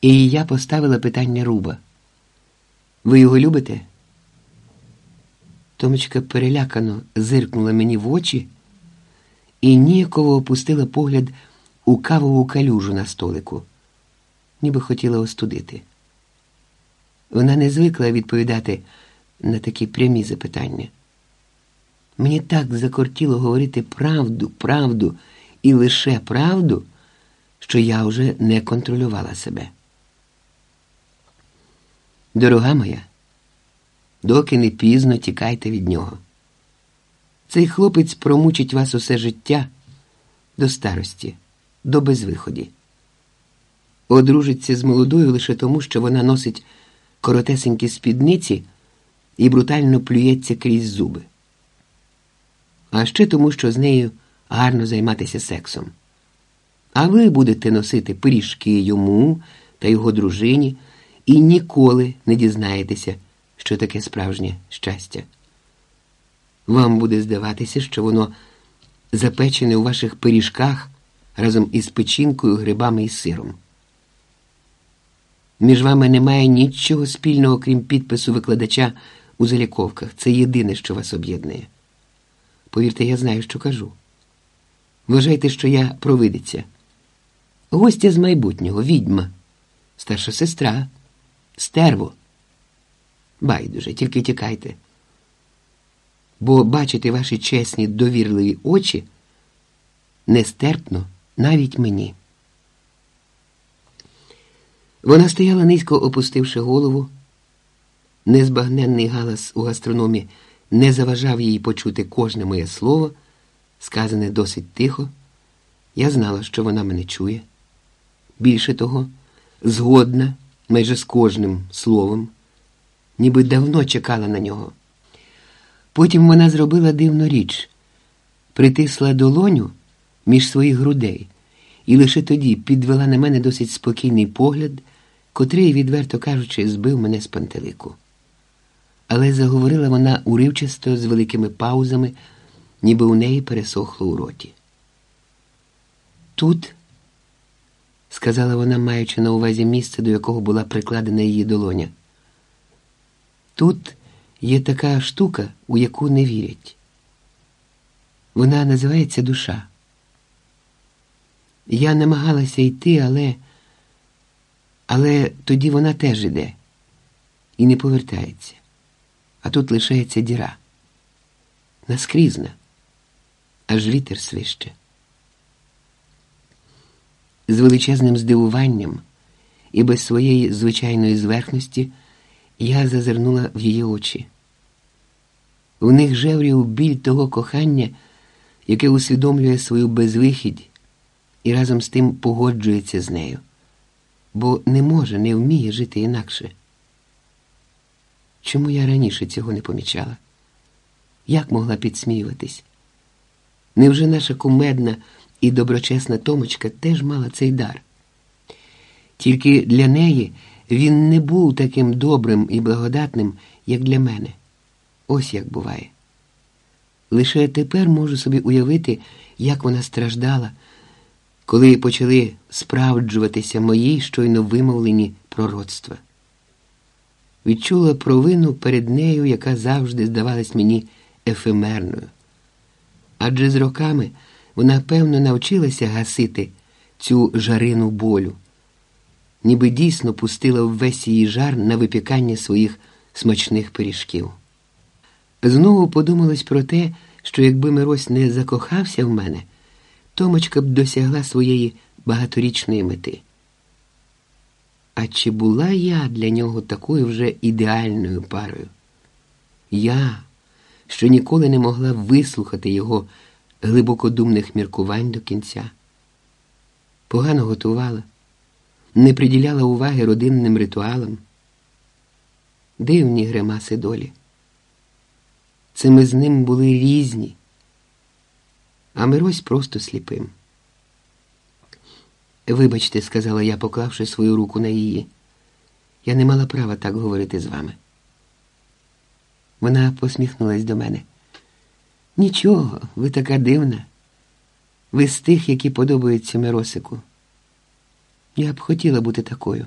І я поставила питання Руба. Ви його любите? Томочка перелякано зиркнула мені в очі і ніяково опустила погляд у кавову калюжу на столику, ніби хотіла остудити. Вона не звикла відповідати на такі прямі запитання. Мені так закортіло говорити правду, правду і лише правду, що я вже не контролювала себе. Дорога моя, доки не пізно тікайте від нього. Цей хлопець промучить вас усе життя до старості, до безвиході. Одружиться з молодою лише тому, що вона носить коротесенькі спідниці і брутально плюється крізь зуби. А ще тому, що з нею гарно займатися сексом. А ви будете носити пиріжки йому та його дружині і ніколи не дізнаєтеся, що таке справжнє щастя. Вам буде здаватися, що воно запечене у ваших пиріжках разом із печінкою, грибами і сиром. Між вами немає нічого спільного, крім підпису викладача у заліковках. Це єдине, що вас об'єднує. Повірте, я знаю, що кажу. Вважайте, що я провидиця. Гостя з майбутнього, відьма, старша сестра, стерво. Байдуже, тільки тікайте. Бо бачити ваші чесні, довірливі очі нестерпно навіть мені. Вона стояла низько опустивши голову. Незбагненний галас у гастрономі не заважав їй почути кожне моє слово, сказане досить тихо. Я знала, що вона мене чує. Більше того, згодна майже з кожним словом, ніби давно чекала на нього. Потім вона зробила дивну річ, притисла долоню між своїх грудей і лише тоді підвела на мене досить спокійний погляд, котрий, відверто кажучи, збив мене з пантелику. Але заговорила вона уривчасто з великими паузами, ніби у неї пересохло у роті. Тут, сказала вона, маючи на увазі місце, до якого була прикладена її долоня, тут є така штука, у яку не вірять. Вона називається душа. Я намагалася йти, але але тоді вона теж іде і не повертається. А тут лишається діра. Наскрізна, аж вітер свище. З величезним здивуванням і без своєї звичайної зверхності я зазирнула в її очі. В них жеврів біль того кохання, яке усвідомлює свою безвихідь і разом з тим погоджується з нею, бо не може, не вміє жити інакше. Чому я раніше цього не помічала? Як могла підсміюватись? Невже наша кумедна і доброчесна Томочка теж мала цей дар? Тільки для неї він не був таким добрим і благодатним, як для мене. Ось як буває. Лише тепер можу собі уявити, як вона страждала, коли почали справджуватися мої щойно вимовлені пророцтва. Відчула провину перед нею, яка завжди здавалась мені ефемерною. Адже з роками вона певно навчилася гасити цю жарину болю, ніби дійсно пустила ввесь її жар на випікання своїх смачних пиріжків. Знову подумалось про те, що якби Мирось не закохався в мене, Томочка б досягла своєї багаторічної мети. А чи була я для нього такою вже ідеальною парою? Я, що ніколи не могла вислухати його глибокодумних міркувань до кінця, погано готувала, не приділяла уваги родинним ритуалам, дивні гримаси долі. Це ми з ним були різні, а Мирось просто сліпим. Вибачте, сказала я, поклавши свою руку на її. Я не мала права так говорити з вами. Вона посміхнулась до мене. Нічого, ви така дивна. Ви з тих, які подобаються Миросику. Я б хотіла бути такою.